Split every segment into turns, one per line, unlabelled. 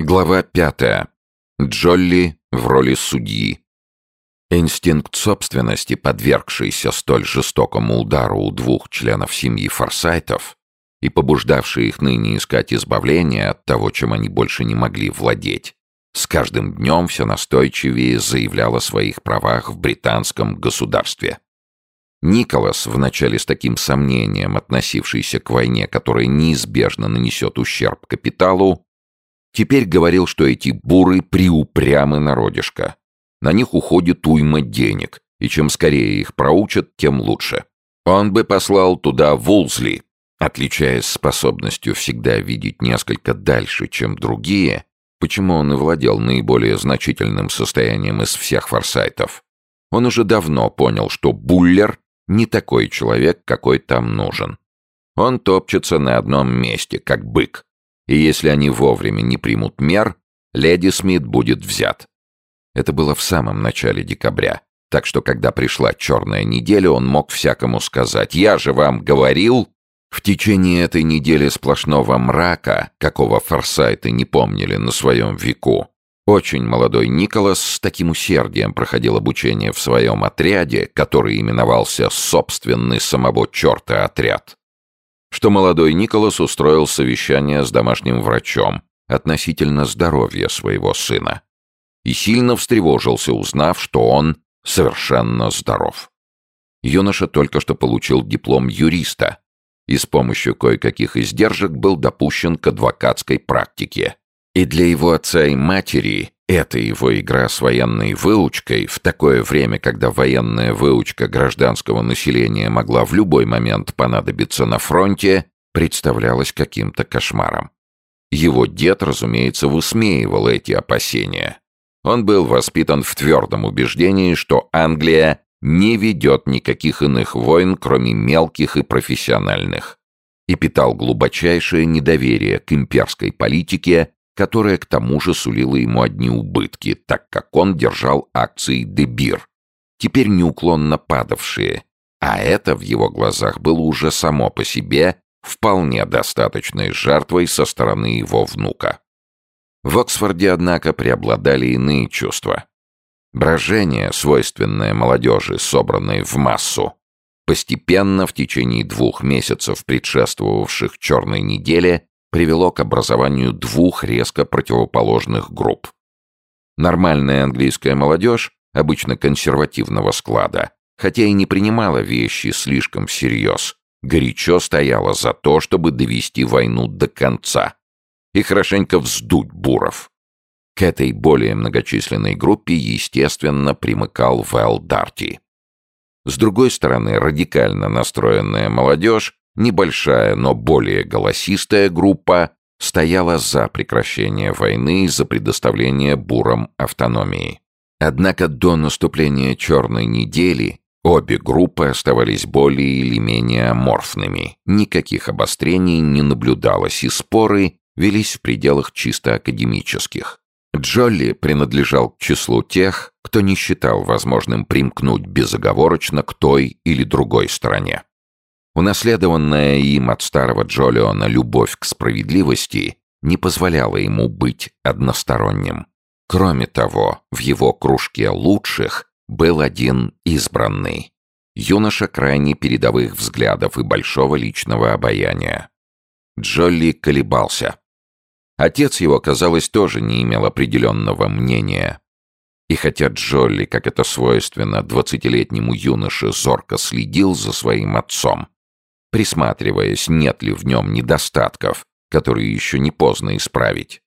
Глава пятая. Джолли в роли судьи. Инстинкт собственности, подвергшийся столь жестокому удару у двух членов семьи Форсайтов и побуждавший их ныне искать избавления от того, чем они больше не могли владеть, с каждым днем все настойчивее заявлял о своих правах в британском государстве. Николас, вначале с таким сомнением относившийся к войне, которая неизбежно нанесет ущерб капиталу, теперь говорил, что эти буры приупрямы народишко. На них уходит уйма денег, и чем скорее их проучат, тем лучше. Он бы послал туда Вулсли, отличаясь способностью всегда видеть несколько дальше, чем другие, почему он и владел наиболее значительным состоянием из всех форсайтов. Он уже давно понял, что Буллер не такой человек, какой там нужен. Он топчется на одном месте, как бык. И если они вовремя не примут мер, леди Смит будет взят. Это было в самом начале декабря. Так что, когда пришла черная неделя, он мог всякому сказать «Я же вам говорил!» В течение этой недели сплошного мрака, какого форсайты не помнили на своем веку, очень молодой Николас с таким усердием проходил обучение в своем отряде, который именовался «Собственный самого черта отряд», что молодой Николас устроил совещание с домашним врачом относительно здоровья своего сына и сильно встревожился, узнав, что он совершенно здоров. Юноша только что получил диплом юриста и с помощью кое-каких издержек был допущен к адвокатской практике. И для его отца и матери эта его игра с военной выучкой в такое время, когда военная выучка гражданского населения могла в любой момент понадобиться на фронте, представлялась каким-то кошмаром. Его дед, разумеется, высмеивал эти опасения. Он был воспитан в твердом убеждении, что Англия не ведет никаких иных войн, кроме мелких и профессиональных, и питал глубочайшее недоверие к имперской политике, которая к тому же сулила ему одни убытки, так как он держал акции Дебир, теперь неуклонно падавшие, а это в его глазах было уже само по себе вполне достаточной жертвой со стороны его внука. В Оксфорде, однако, преобладали иные чувства. Брожение, свойственное молодежи, собранной в массу, постепенно в течение двух месяцев, предшествовавших «Черной неделе», привело к образованию двух резко противоположных групп. Нормальная английская молодежь, обычно консервативного склада, хотя и не принимала вещи слишком всерьез, горячо стояла за то, чтобы довести войну до конца и хорошенько вздуть буров. К этой более многочисленной группе, естественно, примыкал Вэл Дарти. С другой стороны, радикально настроенная молодежь, небольшая, но более голосистая группа, стояла за прекращение войны и за предоставление бурам автономии. Однако до наступления «Черной недели» обе группы оставались более или менее аморфными. Никаких обострений не наблюдалось, и споры велись в пределах чисто академических. Джолли принадлежал к числу тех, кто не считал возможным примкнуть безоговорочно к той или другой стороне. Унаследованная им от старого Джолиона любовь к справедливости не позволяла ему быть односторонним. Кроме того, в его кружке лучших был один избранный. Юноша крайне передовых взглядов и большого личного обаяния. Джолли колебался. Отец его, казалось, тоже не имел определенного мнения. И хотя Джолли, как это свойственно двадцатилетнему юноше, зорко следил за своим отцом, присматриваясь, нет ли в нем недостатков, которые еще не поздно исправить,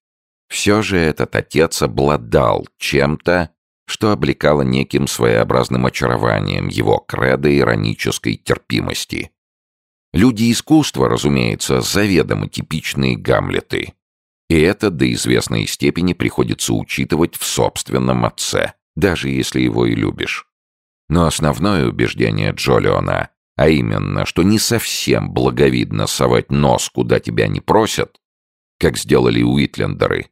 все же этот отец обладал чем-то, что облекало неким своеобразным очарованием его кредо иронической терпимости. Люди искусства, разумеется, заведомо типичные гамлеты. И это до известной степени приходится учитывать в собственном отце, даже если его и любишь. Но основное убеждение Джолиона, а именно, что не совсем благовидно совать нос, куда тебя не просят, как сделали Уитлендеры,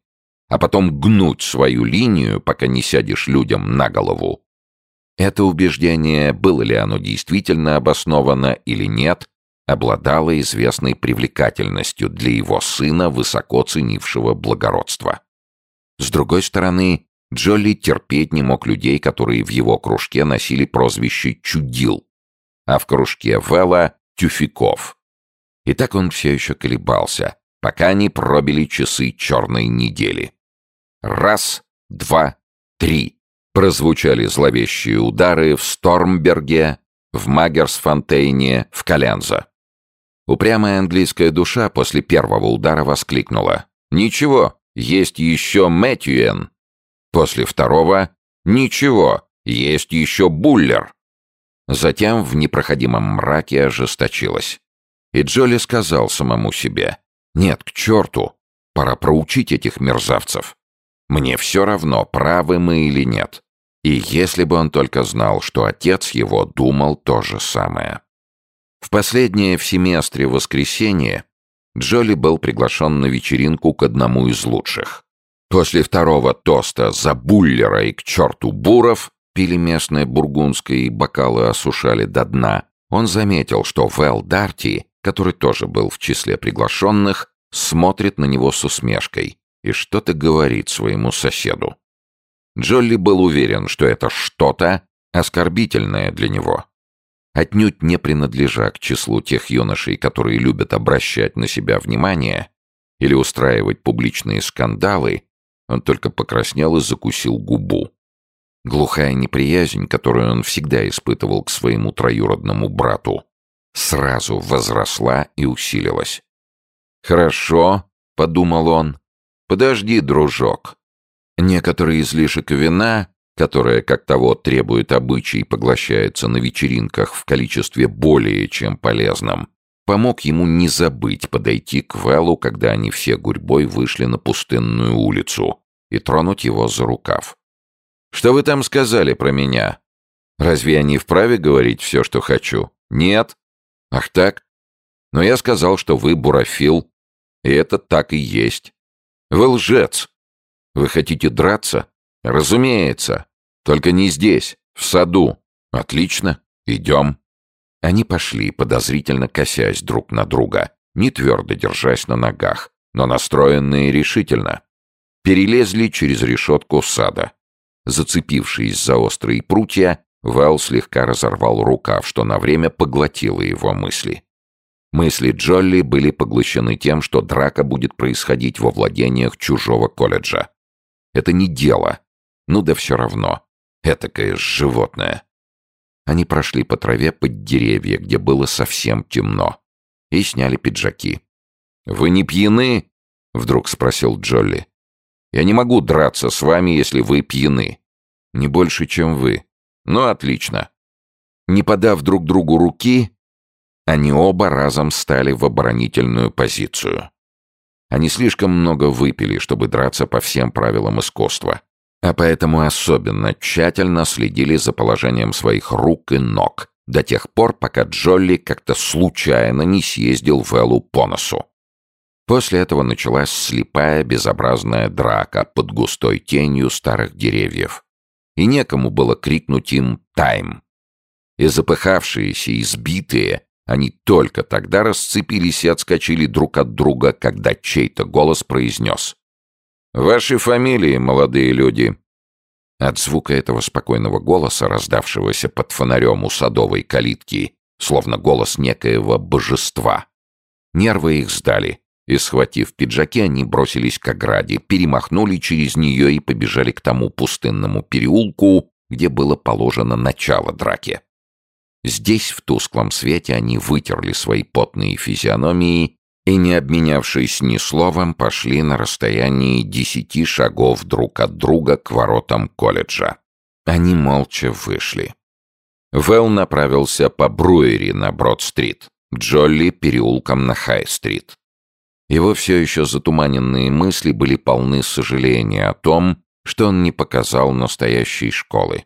а потом гнуть свою линию, пока не сядешь людям на голову. Это убеждение, было ли оно действительно обосновано или нет, обладала известной привлекательностью для его сына, высоко ценившего благородство. С другой стороны, Джолли терпеть не мог людей, которые в его кружке носили прозвище «чудил», а в кружке Вэлла — «тюфяков». И так он все еще колебался, пока не пробили часы черной недели. Раз, два, три. Прозвучали зловещие удары в Стормберге, в Магерсфонтейне, в Калянза. Упрямая английская душа после первого удара воскликнула. «Ничего, есть еще Мэтьюэн». После второго «Ничего, есть еще Буллер». Затем в непроходимом мраке ожесточилась. И Джоли сказал самому себе, «Нет, к черту, пора проучить этих мерзавцев. Мне все равно, правы мы или нет. И если бы он только знал, что отец его думал то же самое». В последнее в семестре воскресенье Джоли был приглашен на вечеринку к одному из лучших. После второго тоста за Буллера и к черту Буров пили местное бургундское и бокалы осушали до дна. Он заметил, что Вэл Дарти который тоже был в числе приглашенных, смотрит на него с усмешкой и что-то говорит своему соседу. Джолли был уверен, что это что-то оскорбительное для него. Отнюдь не принадлежа к числу тех юношей, которые любят обращать на себя внимание или устраивать публичные скандалы, он только покраснел и закусил губу. Глухая неприязнь, которую он всегда испытывал к своему троюродному брату, сразу возросла и усилилась. «Хорошо», — подумал он. «Подожди, дружок. Некоторые излишек вина, которое, как того требует обычай, поглощается на вечеринках в количестве более чем полезном, помог ему не забыть подойти к Вэллу, когда они все гурьбой вышли на пустынную улицу, и тронуть его за рукав. «Что вы там сказали про меня? Разве я не вправе говорить все, что хочу? Нет? Ах так? Но я сказал, что вы бурофил, и это так и есть. Вы лжец. Вы хотите драться? Разумеется. Только не здесь, в саду. Отлично. Идем. Они пошли, подозрительно косясь друг на друга, не твердо держась на ногах, но настроенные решительно. Перелезли через решетку сада. Зацепившись за острые прутья, Вэл слегка разорвал рукав, что на время поглотило его мысли. Мысли Джолли были поглощены тем, что драка будет происходить во владениях чужого колледжа. Это не дело. Ну да все равно. Этакое животное. Они прошли по траве под деревья, где было совсем темно, и сняли пиджаки. «Вы не пьяны?» — вдруг спросил Джолли. «Я не могу драться с вами, если вы пьяны. Не больше, чем вы. Ну, отлично. Не подав друг другу руки, они оба разом стали в оборонительную позицию. Они слишком много выпили, чтобы драться по всем правилам искусства, а поэтому особенно тщательно следили за положением своих рук и ног до тех пор, пока Джолли как-то случайно не съездил в Эллу по носу. После этого началась слепая безобразная драка под густой тенью старых деревьев и некому было крикнуть им «Тайм!». И запыхавшиеся, избитые, они только тогда расцепились и отскочили друг от друга, когда чей-то голос произнес «Ваши фамилии, молодые люди!» От звука этого спокойного голоса, раздавшегося под фонарем у садовой калитки, словно голос некоего божества, нервы их сдали — и, схватив пиджаки, они бросились к ограде, перемахнули через нее и побежали к тому пустынному переулку, где было положено начало драки. Здесь, в тусклом свете, они вытерли свои потные физиономии и, не обменявшись ни словом, пошли на расстоянии десяти шагов друг от друга к воротам колледжа. Они молча вышли. Вэл направился по Бруэри на Брод-стрит, Джолли — переулком на Хай-стрит. Его все еще затуманенные мысли были полны сожаления о том, что он не показал настоящей школы.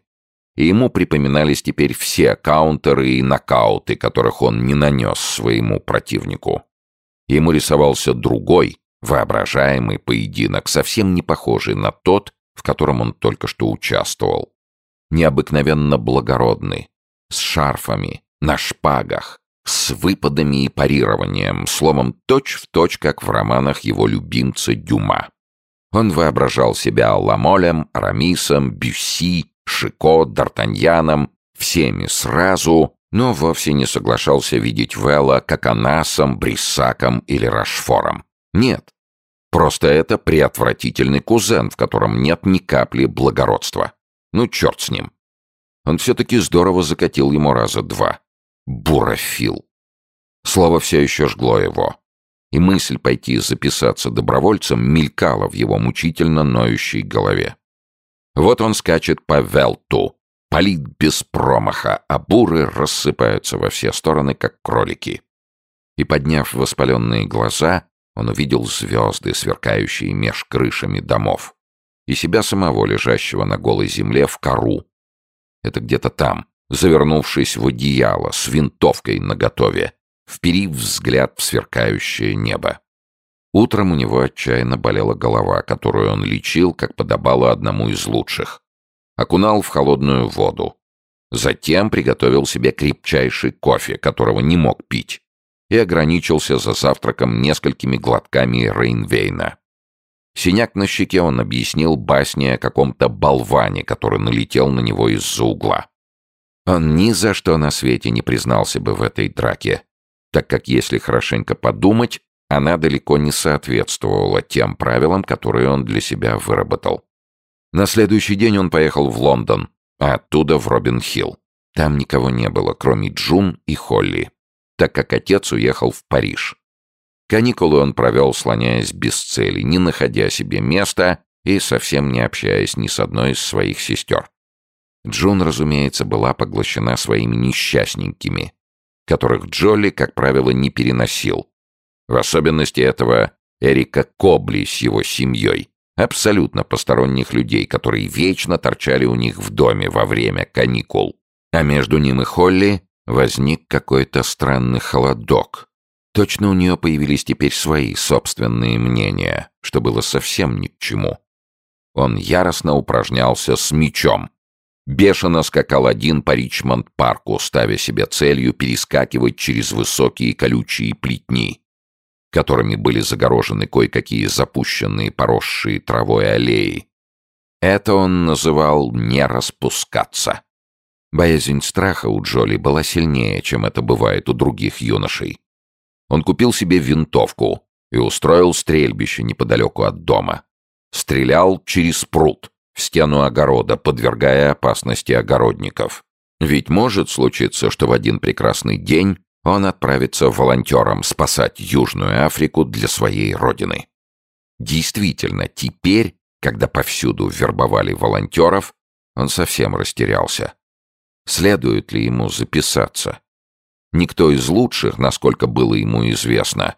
И ему припоминались теперь все каунтеры и нокауты, которых он не нанес своему противнику. Ему рисовался другой, воображаемый поединок, совсем не похожий на тот, в котором он только что участвовал. Необыкновенно благородный, с шарфами, на шпагах, с выпадами и парированием, словом, точь-в-точь, точь, как в романах его любимца Дюма. Он воображал себя Ламолем, Арамисом, Бюсси, Шико, Д'Артаньяном, всеми сразу, но вовсе не соглашался видеть Вэлла как Анасом, Бриссаком или Рашфором. Нет, просто это преотвратительный кузен, в котором нет ни капли благородства. Ну, черт с ним. Он все-таки здорово закатил ему раза два. Бурофил. Слово все еще жгло его. И мысль пойти записаться добровольцем мелькала в его мучительно ноющей голове. Вот он скачет по Велту, палит без промаха, а буры рассыпаются во все стороны, как кролики. И, подняв воспаленные глаза, он увидел звезды, сверкающие меж крышами домов, и себя самого, лежащего на голой земле в кору. Это где-то там, завернувшись в одеяло, с винтовкой наготове, вперив взгляд в сверкающее небо. Утром у него отчаянно болела голова, которую он лечил, как подобало одному из лучших. Окунал в холодную воду. Затем приготовил себе крепчайший кофе, которого не мог пить, и ограничился за завтраком несколькими глотками Рейнвейна. Синяк на щеке он объяснил басне о каком-то болване, который налетел на него из-за угла. Он ни за что на свете не признался бы в этой драке, так как, если хорошенько подумать, она далеко не соответствовала тем правилам, которые он для себя выработал. На следующий день он поехал в Лондон, а оттуда в Робин-Хилл. Там никого не было, кроме Джун и Холли, так как отец уехал в Париж. Каникулы он провел, слоняясь без цели, не находя себе места и совсем не общаясь ни с одной из своих сестер. Джун, разумеется, была поглощена своими несчастненькими, которых Джолли, как правило, не переносил. В особенности этого Эрика Кобли с его семьей, абсолютно посторонних людей, которые вечно торчали у них в доме во время каникул. А между ним и Холли возник какой-то странный холодок. Точно у нее появились теперь свои собственные мнения, что было совсем ни к чему. Он яростно упражнялся с мечом, Бешено скакал один по Ричмонд-парку, ставя себе целью перескакивать через высокие колючие плетни, которыми были загорожены кое-какие запущенные поросшие травой аллеи. Это он называл «не распускаться». Боязнь страха у Джоли была сильнее, чем это бывает у других юношей. Он купил себе винтовку и устроил стрельбище неподалеку от дома. Стрелял через пруд, в стену огорода, подвергая опасности огородников. Ведь может случиться, что в один прекрасный день он отправится волонтером спасать Южную Африку для своей родины. Действительно, теперь, когда повсюду вербовали волонтеров, он совсем растерялся. Следует ли ему записаться? Никто из лучших, насколько было ему известно,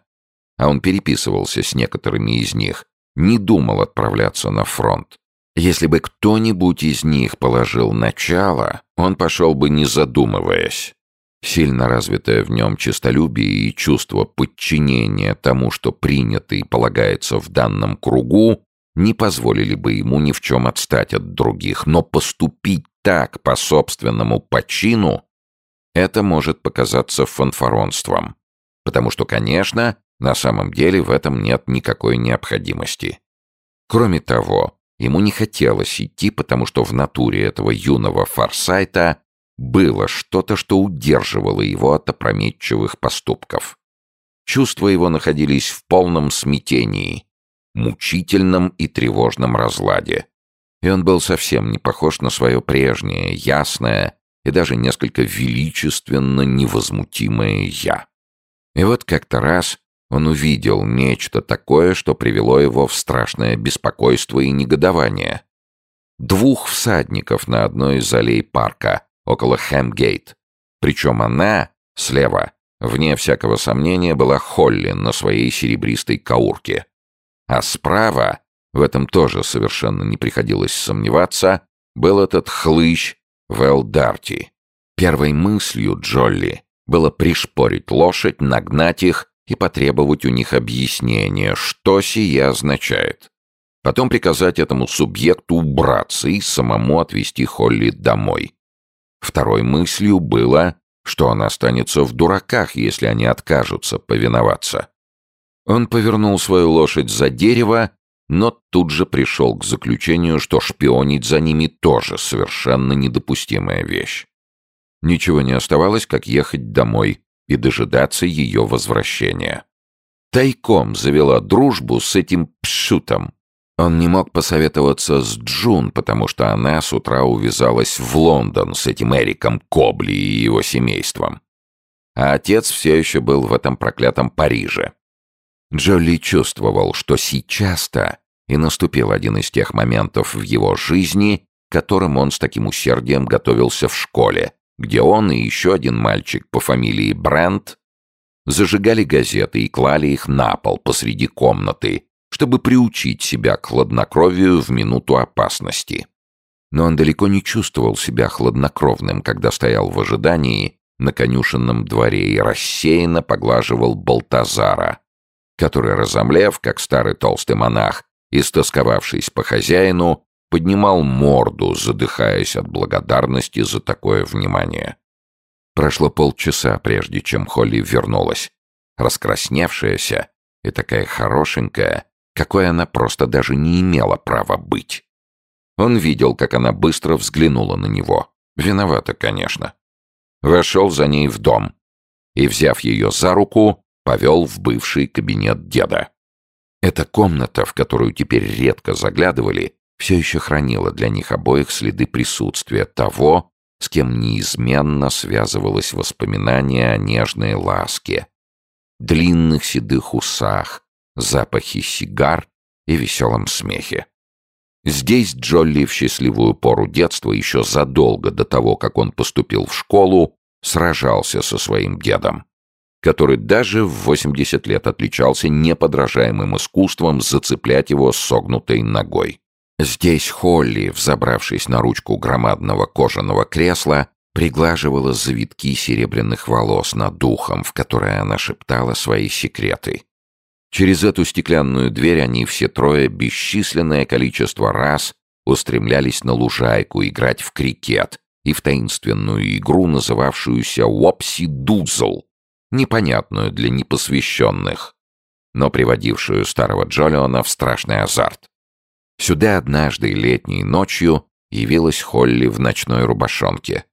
а он переписывался с некоторыми из них, не думал отправляться на фронт. Если бы кто-нибудь из них положил начало, он пошел бы не задумываясь. Сильно развитое в нем честолюбие и чувство подчинения тому, что принято и полагается в данном кругу, не позволили бы ему ни в чем отстать от других, но поступить так по собственному почину это может показаться фанфаронством, потому что, конечно, на самом деле в этом нет никакой необходимости. Кроме того, Ему не хотелось идти, потому что в натуре этого юного Форсайта было что-то, что удерживало его от опрометчивых поступков. Чувства его находились в полном смятении, мучительном и тревожном разладе. И он был совсем не похож на свое прежнее, ясное и даже несколько величественно невозмутимое «я». И вот как-то раз он увидел нечто такое, что привело его в страшное беспокойство и негодование. Двух всадников на одной из аллей парка, около Хэмгейт. Причем она, слева, вне всякого сомнения, была Холли на своей серебристой каурке. А справа, в этом тоже совершенно не приходилось сомневаться, был этот хлыщ Вэл Дарти. Первой мыслью Джолли было пришпорить лошадь, нагнать их и потребовать у них объяснения, что сие означает. Потом приказать этому субъекту убраться и самому отвезти Холли домой. Второй мыслью было, что он останется в дураках, если они откажутся повиноваться. Он повернул свою лошадь за дерево, но тут же пришел к заключению, что шпионить за ними тоже совершенно недопустимая вещь. Ничего не оставалось, как ехать домой и дожидаться ее возвращения. Тайком завела дружбу с этим пшутом. Он не мог посоветоваться с Джун, потому что она с утра увязалась в Лондон с этим Эриком Кобли и его семейством. А отец все еще был в этом проклятом Париже. Джоли чувствовал, что сейчас-то и наступил один из тех моментов в его жизни, к которым он с таким усердием готовился в школе, где он и еще один мальчик по фамилии Брент зажигали газеты и клали их на пол посреди комнаты, чтобы приучить себя к хладнокровию в минуту опасности. Но он далеко не чувствовал себя хладнокровным, когда стоял в ожидании на конюшенном дворе и рассеянно поглаживал Балтазара, который, разомлев, как старый толстый монах, истосковавшись по хозяину, поднимал морду, задыхаясь от благодарности за такое внимание. Прошло полчаса, прежде чем Холли вернулась, раскрасневшаяся и такая хорошенькая, какой она просто даже не имела права быть. Он видел, как она быстро взглянула на него. Виновата, конечно. Вошел за ней в дом и, взяв ее за руку, повел в бывший кабинет деда. Эта комната, в которую теперь редко заглядывали, все еще хранила для них обоих следы присутствия того, с кем неизменно связывалось воспоминание о нежной ласке, длинных седых усах, запахе сигар и веселом смехе. Здесь Джолли в счастливую пору детства, еще задолго до того, как он поступил в школу, сражался со своим дедом который даже в 80 лет отличался неподражаемым искусством зацеплять его согнутой ногой. Здесь Холли, взобравшись на ручку громадного кожаного кресла, приглаживала завитки серебряных волос над духом, в которой она шептала свои секреты. Через эту стеклянную дверь они все трое бесчисленное количество раз устремлялись на лужайку играть в крикет и в таинственную игру, называвшуюся «Уопси-дузл», непонятную для непосвященных, но приводившую старого Джолиона в страшный азарт. Сюда однажды летней ночью явилась Холли в ночной рубашонке.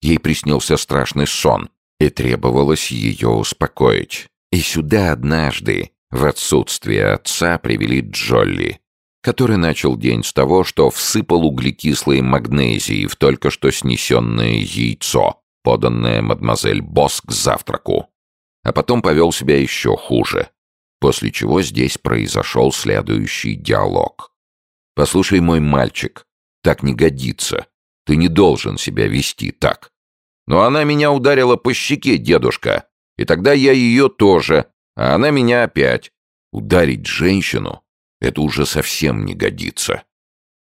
Ей приснился страшный сон, и требовалось ее успокоить. И сюда однажды, в отсутствие отца, привели Джолли, который начал день с того, что всыпал углекислой магнезии в только что снесенное яйцо, поданное мадемуазель Босс к завтраку. А потом повел себя еще хуже, после чего здесь произошел следующий диалог. «Послушай, мой мальчик, так не годится. Ты не должен себя вести так. Но она меня ударила по щеке, дедушка, и тогда я ее тоже, а она меня опять. Ударить женщину — это уже совсем не годится.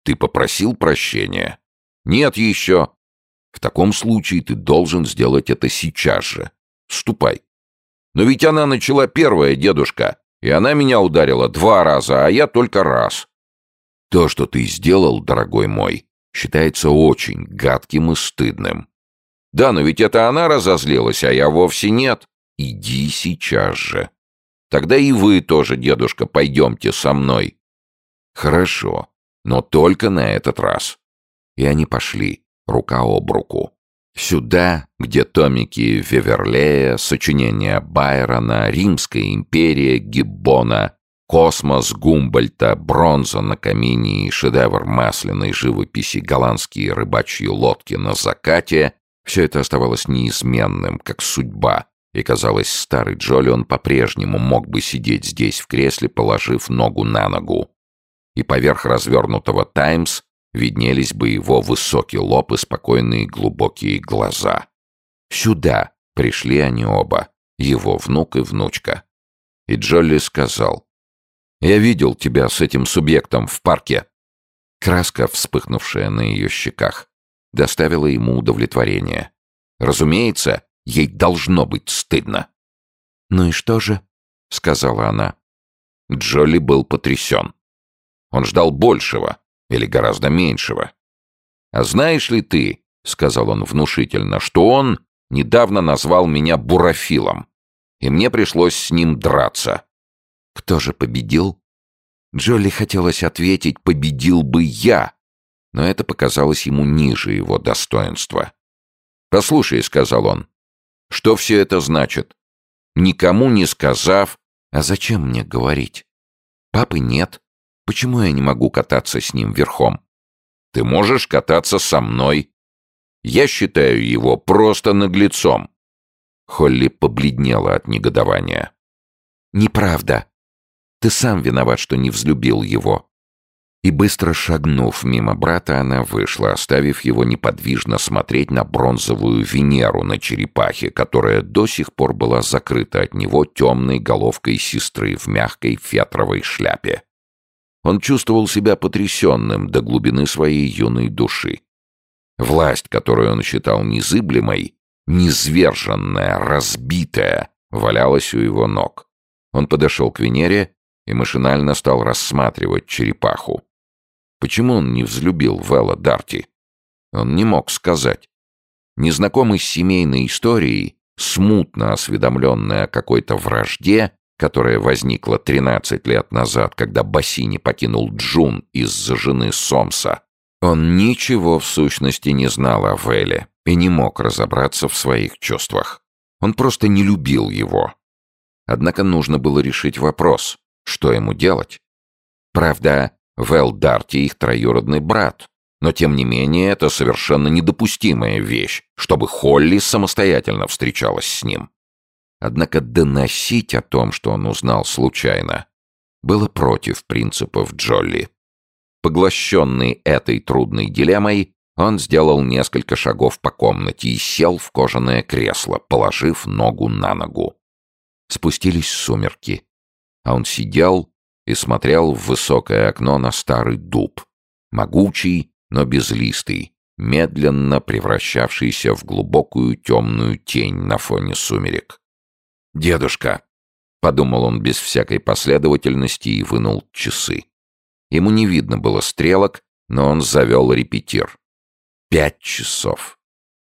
Ты попросил прощения? Нет еще. В таком случае ты должен сделать это сейчас же. Ступай. Но ведь она начала первая, дедушка, и она меня ударила два раза, а я только раз. То, что ты сделал, дорогой мой, считается очень гадким и стыдным. Да, но ведь это она разозлилась, а я вовсе нет. Иди сейчас же. Тогда и вы тоже, дедушка, пойдемте со мной. Хорошо, но только на этот раз. И они пошли рука об руку. Сюда, где томики Веверлея, сочинения Байрона, Римская империя, Гиббона, космос Гумбольта, бронза на камине и шедевр масляной живописи голландские рыбачьи лодки на закате — все это оставалось неизменным, как судьба, и, казалось, старый Джолион по-прежнему мог бы сидеть здесь в кресле, положив ногу на ногу. И поверх развернутого «Таймс» виднелись бы его высокий лоб и спокойные глубокие глаза. Сюда пришли они оба, его внук и внучка. И Джолли сказал, «Я видел тебя с этим субъектом в парке». Краска, вспыхнувшая на ее щеках, доставила ему удовлетворение. Разумеется, ей должно быть стыдно. «Ну и что же?» — сказала она. Джолли был потрясен. Он ждал большего, или гораздо меньшего. «А знаешь ли ты, — сказал он внушительно, — что он недавно назвал меня бурофилом, и мне пришлось с ним драться». «Кто же победил?» Джолли хотелось ответить «победил бы я», но это показалось ему ниже его достоинства. «Послушай», — сказал он, — «что все это значит? Никому не сказав, а зачем мне говорить? Папы нет. Почему я не могу кататься с ним верхом? Ты можешь кататься со мной. Я считаю его просто наглецом». Холли побледнела от негодования. «Неправда. Ты сам виноват, что не взлюбил его». И быстро шагнув мимо брата, она вышла, оставив его неподвижно смотреть на бронзовую Венеру на черепахе, которая до сих пор была закрыта от него темной головкой сестры в мягкой фетровой шляпе. Он чувствовал себя потрясенным до глубины своей юной души. Власть, которую он считал незыблемой, низверженная, разбитая, валялась у его ног. Он подошел к Венере и машинально стал рассматривать черепаху. Почему он не взлюбил Вэлла Дарти? Он не мог сказать. Незнакомый с семейной историей, смутно осведомленный о какой-то вражде, которая возникла 13 лет назад, когда Бассини покинул Джун из-за жены Сомса, он ничего в сущности не знал о Вэлле и не мог разобраться в своих чувствах. Он просто не любил его. Однако нужно было решить вопрос, что ему делать. Правда, Вэл Дарти их троюродный брат, но тем не менее это совершенно недопустимая вещь, чтобы Холли самостоятельно встречалась с ним. Однако доносить о том, что он узнал случайно, было против принципов Джолли. Поглощенный этой трудной дилеммой, он сделал несколько шагов по комнате и сел в кожаное кресло, положив ногу на ногу. Спустились сумерки, а он сидел и смотрел в высокое окно на старый дуб, могучий, но безлистый, медленно превращавшийся в глубокую темную тень на фоне сумерек. «Дедушка!» — подумал он без всякой последовательности и вынул часы. Ему не видно было стрелок, но он завел репетир. Пять часов.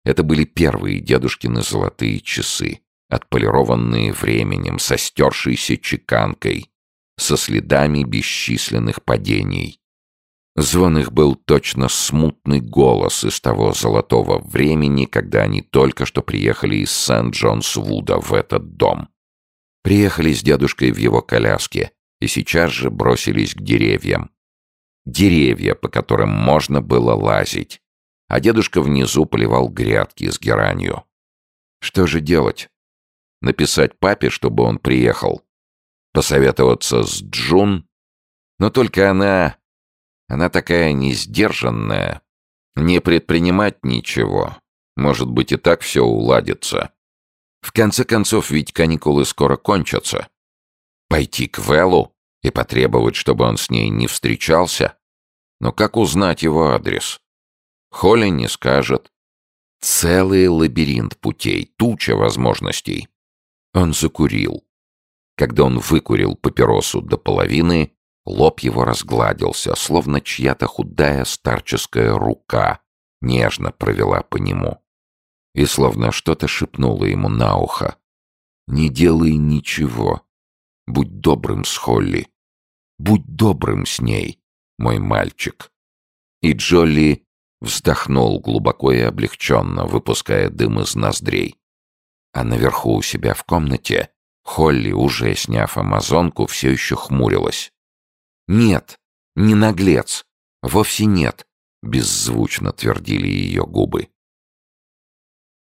Это были первые дедушкины золотые часы, отполированные временем, со стершейся чеканкой, со следами бесчисленных падений. Звон их был точно смутный голос из того золотого времени, когда они только что приехали из Сент-Джонс-Вуда в этот дом. Приехали с дедушкой в его коляске и сейчас же бросились к деревьям. Деревья, по которым можно было лазить, а дедушка внизу поливал грядки с геранью. Что же делать? Написать папе, чтобы он приехал? Посоветоваться с Джун? Но только она... Она такая несдержанная. Не предпринимать ничего. Может быть, и так все уладится. В конце концов, ведь каникулы скоро кончатся. Пойти к Веллу и потребовать, чтобы он с ней не встречался? Но как узнать его адрес? Холли не скажет. Целый лабиринт путей, туча возможностей. Он закурил. Когда он выкурил папиросу до половины, лоб его разгладился, словно чья-то худая старческая рука нежно провела по нему. И словно что-то шепнуло ему на ухо. «Не делай ничего. Будь добрым с Холли. Будь добрым с ней, мой мальчик». И Джолли Вздохнул глубоко и облегченно, выпуская дым из ноздрей. А наверху у себя в комнате Холли, уже сняв амазонку, все еще хмурилась. «Нет, не наглец. Вовсе нет», — беззвучно твердили ее губы.